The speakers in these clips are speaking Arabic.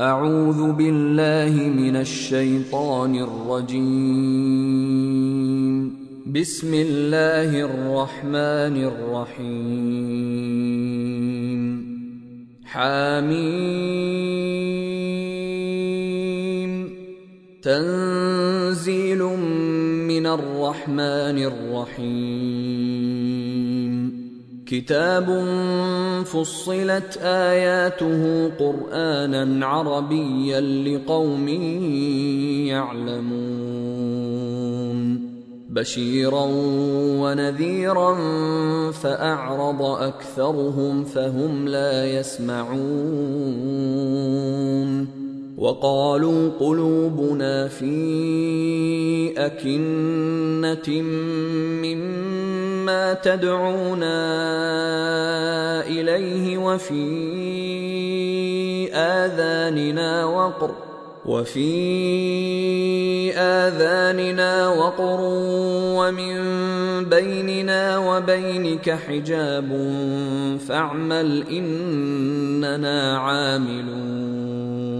أعوذ بالله من الشيطان الرجيم. بسم الله الرحمن الرحيم. حميم. تنزيل من الرحمن الرحيم. كتاب فصلت آياته قرآنا عربيا لقوم يعلمون. بشيرا ونذيرا فأعرض أكثرهم فهم لا يسمعون. وقالوا قلوبنا في أكنة مما تدعونا اليه وفي اذاننا وقر وفي آذاننا وقر ومن بيننا وبينك حجاب فاعمل إننا عاملون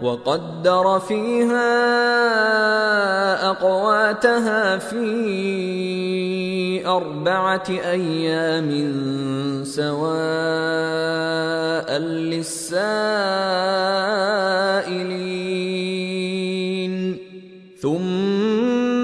وقدر فيها أقواتها في أربعة أيام سواء للسائلين.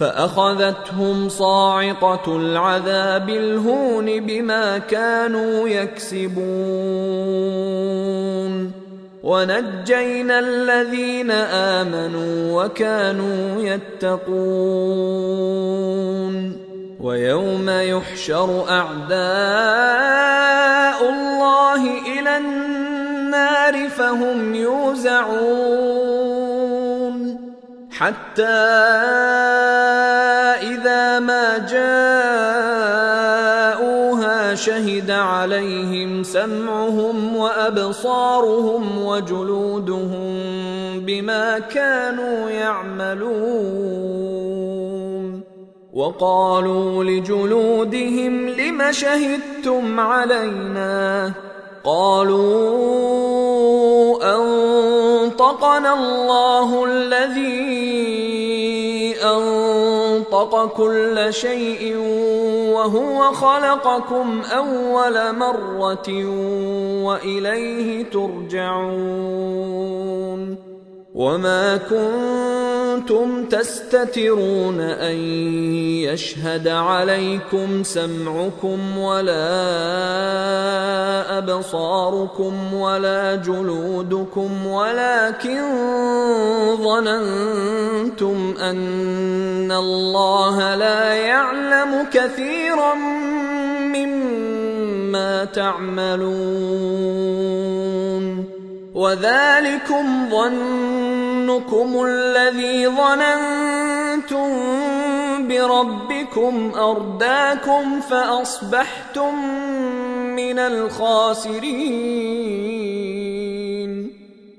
فأخذتهم صاعقة العذاب الهون بما كانوا يكسبون. ونجينا الذين آمنوا وكانوا يتقون. ويوم يحشر أعداء الله إلى النار فهم يوزعون. حتى عليهم سمعهم وأبصارهم وجلودهم بما كانوا يعملون. وقالوا لجلودهم لم شهدتم علينا؟ قالوا أنطقنا الله الذي انطق كل شيء وهو خلقكم أول مرة وإليه ترجعون وما كنتم تستترون أن يشهد عليكم سمعكم ولا أبصاركم ولا جلودكم ولكن ظننتم أن الله لا يعلم كثيرا مما تعملون وذلكم ظنكم الذي ظننتم بربكم أرداكم فأصبحتم من الخاسرين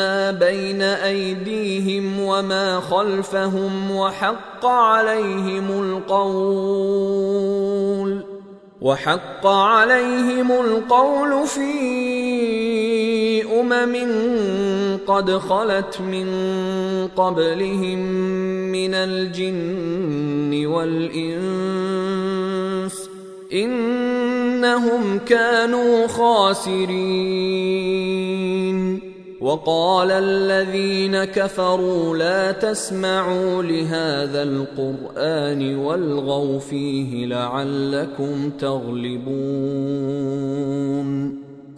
ما بين أيديهم وما خلفهم وحق عليهم القول وحق عليهم القول في أمم قد خلت من قبلهم من الجن والإنس إنهم كانوا خاسرين. وقال الذين كفروا لا تسمعوا لهذا القرآن والغوا فيه لعلكم تغلبون.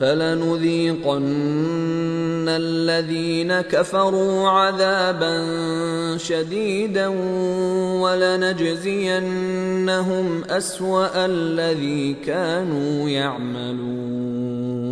فلنذيقن الذين كفروا عذابا شديدا ولنجزينهم أسوأ الذي كانوا يعملون.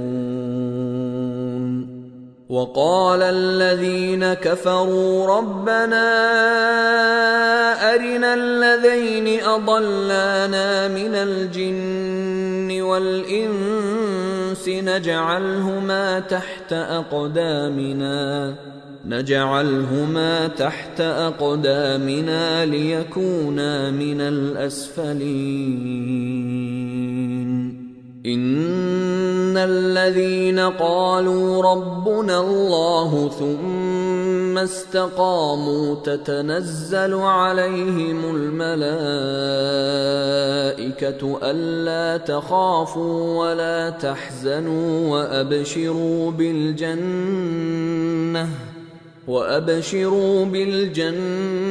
وقال الذين كفروا ربنا أرنا الذين أضلانا من الجن والإنس نجعلهما تحت أقدامنا نجعلهما تحت أقدامنا ليكونا من الأسفلين. ان الذين قالوا ربنا الله ثم استقاموا تتنزل عليهم الملائكه الا تخافوا ولا تحزنوا وابشروا بالجنه وابشروا بالجنه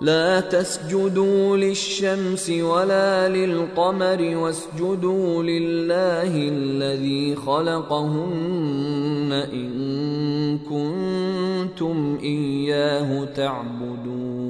لا تسجدوا للشمس ولا للقمر واسجدوا لله الذي خلقهن إن كنتم إياه تعبدون.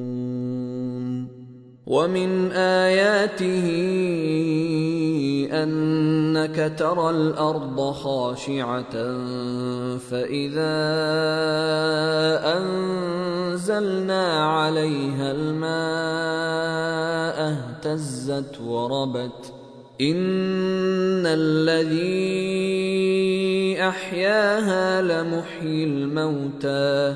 ومن آياته أنك ترى الأرض خاشعة فإذا أنزلنا عليها الماء اهتزت وربت. إن الذي أحياها لمحيي الموتى.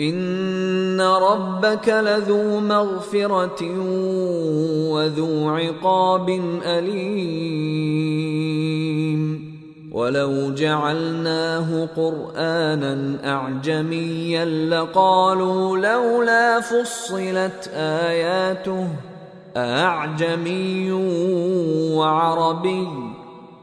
ان ربك لذو مغفره وذو عقاب اليم ولو جعلناه قرانا اعجميا لقالوا لولا فصلت اياته اعجمي وعربي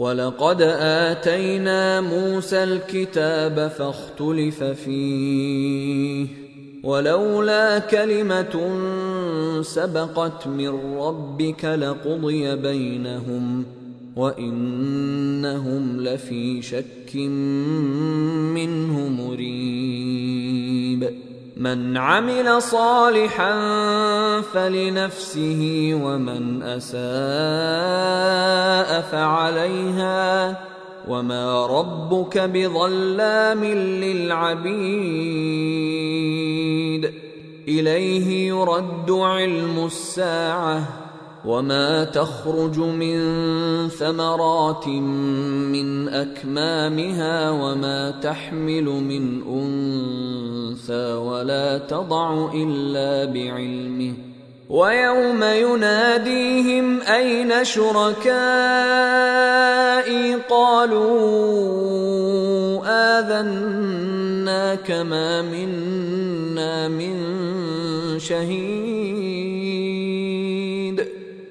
ولقد آتينا موسى الكتاب فاختلف فيه ولولا كلمة سبقت من ربك لقضي بينهم وإنهم لفي شك منه مريب. من عمل صالحا فلنفسه ومن أساء فعليها وما ربك بظلام للعبيد. إليه يرد علم الساعة. وما تخرج من ثمرات من اكمامها وما تحمل من انثى ولا تضع الا بعلمه ويوم يناديهم اين شركائي قالوا اذناك ما منا من شهيد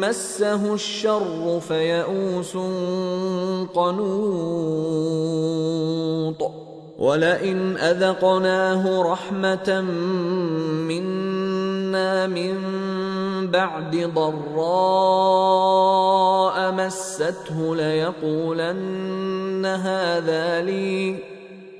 مسه الشر فيئوس قنوط ولئن أذقناه رحمة منا من بعد ضراء مسته ليقولن هذا لي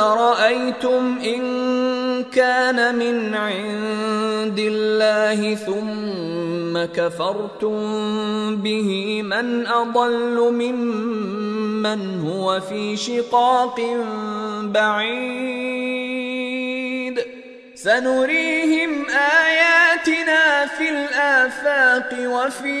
قل ارايتم ان كان من عند الله ثم كفرتم به من اضل ممن هو في شقاق بعيد سنريهم اياتنا في الافاق وفي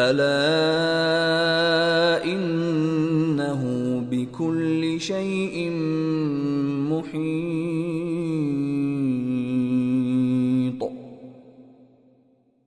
ألا إنه بكل شيء محيط.